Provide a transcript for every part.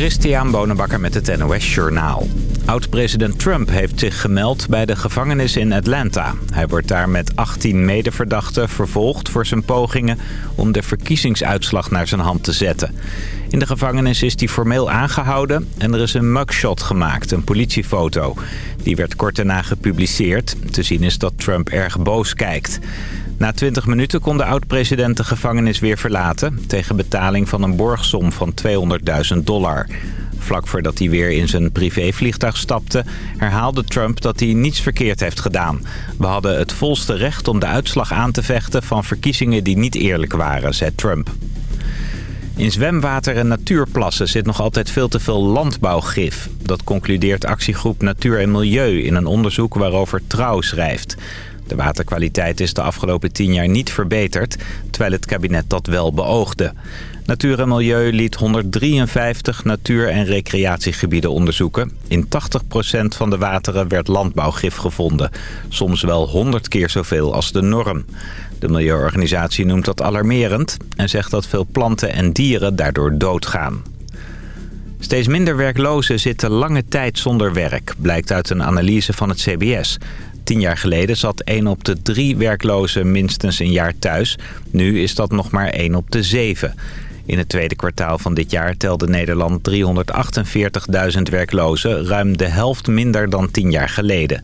Christian Bonenbakker met het NOS Journaal. Oud-president Trump heeft zich gemeld bij de gevangenis in Atlanta. Hij wordt daar met 18 medeverdachten vervolgd voor zijn pogingen... om de verkiezingsuitslag naar zijn hand te zetten. In de gevangenis is hij formeel aangehouden en er is een mugshot gemaakt, een politiefoto. Die werd kort daarna gepubliceerd. Te zien is dat Trump erg boos kijkt. Na 20 minuten kon de oud-president de gevangenis weer verlaten... tegen betaling van een borgsom van 200.000 dollar. Vlak voordat hij weer in zijn privévliegtuig stapte... herhaalde Trump dat hij niets verkeerd heeft gedaan. We hadden het volste recht om de uitslag aan te vechten... van verkiezingen die niet eerlijk waren, zei Trump. In zwemwater en natuurplassen zit nog altijd veel te veel landbouwgif. Dat concludeert actiegroep Natuur en Milieu in een onderzoek waarover Trouw schrijft. De waterkwaliteit is de afgelopen tien jaar niet verbeterd, terwijl het kabinet dat wel beoogde. Natuur en Milieu liet 153 natuur- en recreatiegebieden onderzoeken. In 80% van de wateren werd landbouwgif gevonden. Soms wel 100 keer zoveel als de norm. De milieuorganisatie noemt dat alarmerend en zegt dat veel planten en dieren daardoor doodgaan. Steeds minder werklozen zitten lange tijd zonder werk, blijkt uit een analyse van het CBS. Tien jaar geleden zat 1 op de 3 werklozen minstens een jaar thuis. Nu is dat nog maar 1 op de 7. In het tweede kwartaal van dit jaar telde Nederland 348.000 werklozen, ruim de helft minder dan 10 jaar geleden.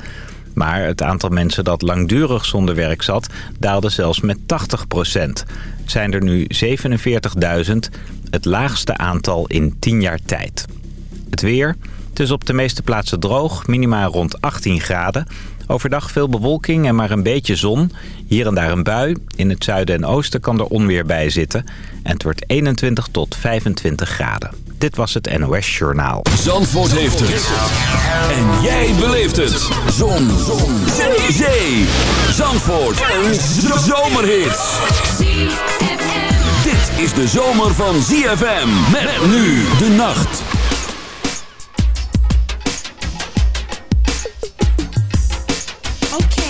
Maar het aantal mensen dat langdurig zonder werk zat, daalde zelfs met 80 procent. Zijn er nu 47.000, het laagste aantal in 10 jaar tijd. Het weer. Het is op de meeste plaatsen droog, minimaal rond 18 graden. Overdag veel bewolking en maar een beetje zon. Hier en daar een bui. In het zuiden en oosten kan er onweer bij zitten. En het wordt 21 tot 25 graden. Dit was het NOS Journaal. Zandvoort heeft het. En jij beleeft het. Zon. zon. Zee. Zee. Zandvoort. Een zomerhit. Dit is de zomer van ZFM. Met nu de nacht.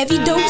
heavy doses.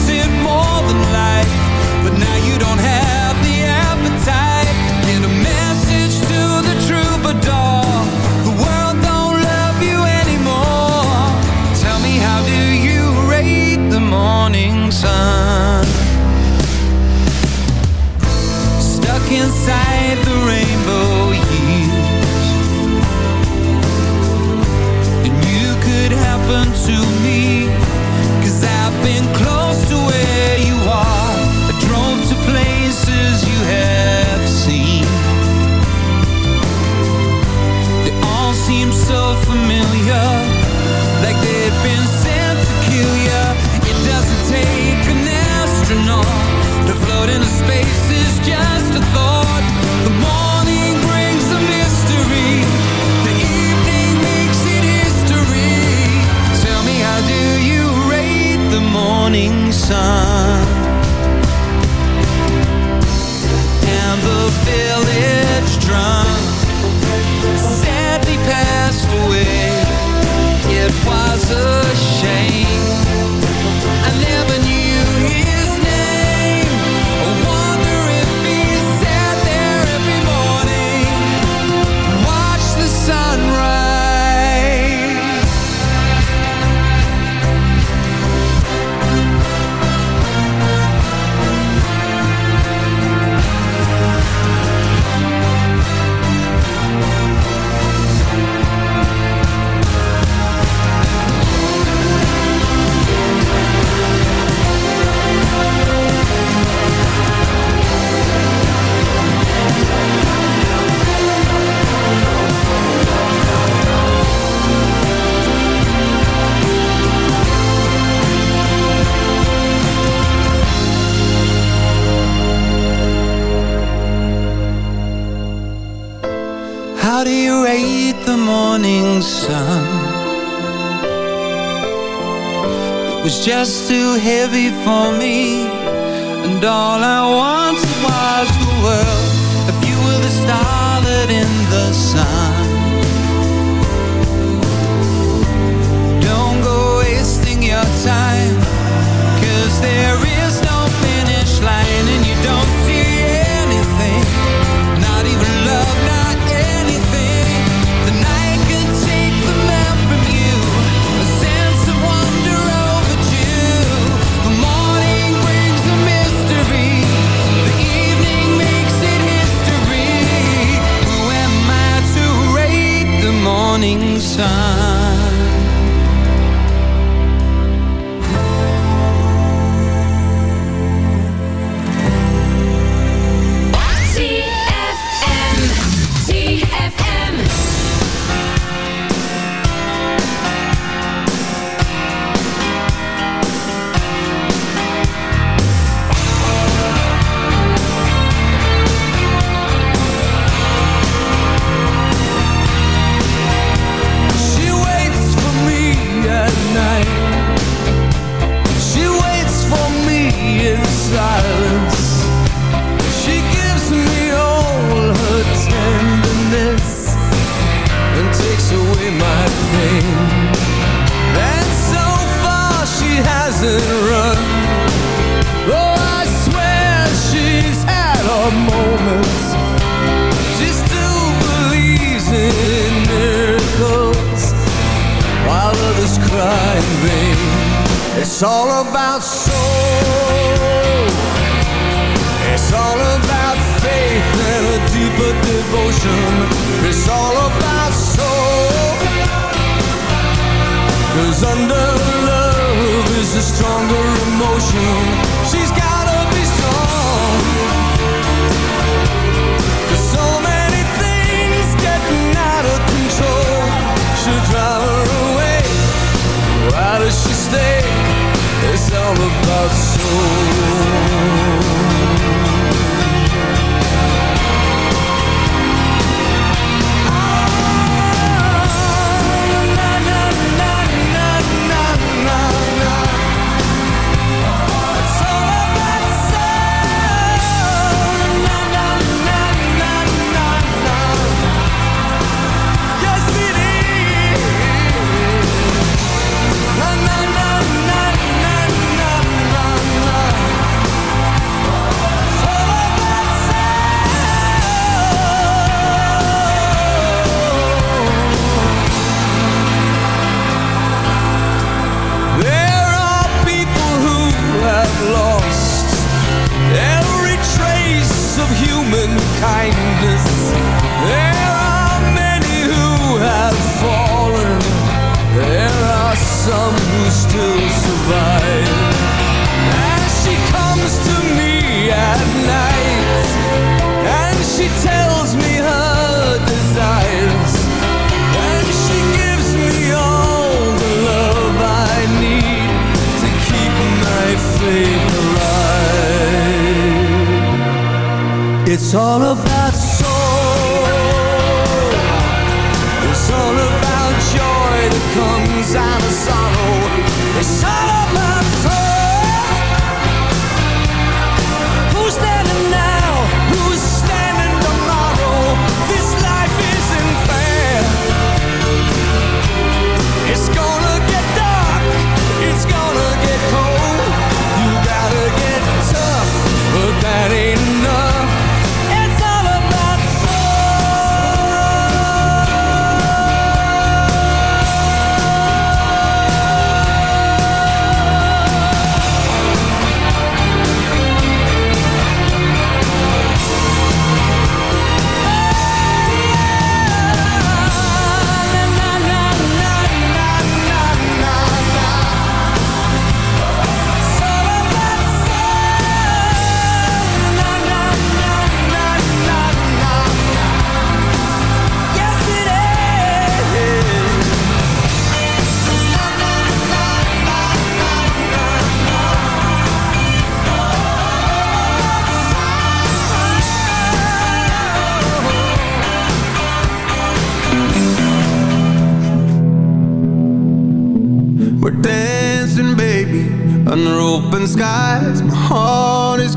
sun And the village drum heavy for me. all about out soon.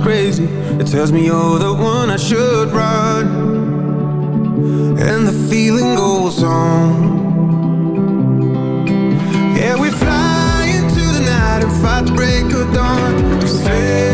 crazy. It tells me you're the one I should run. And the feeling goes on. Yeah, we fly into the night and fight the break of dawn. Say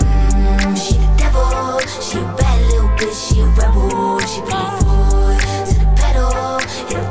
She a bad little bitch, she a rebel. She put her foot to the pedal.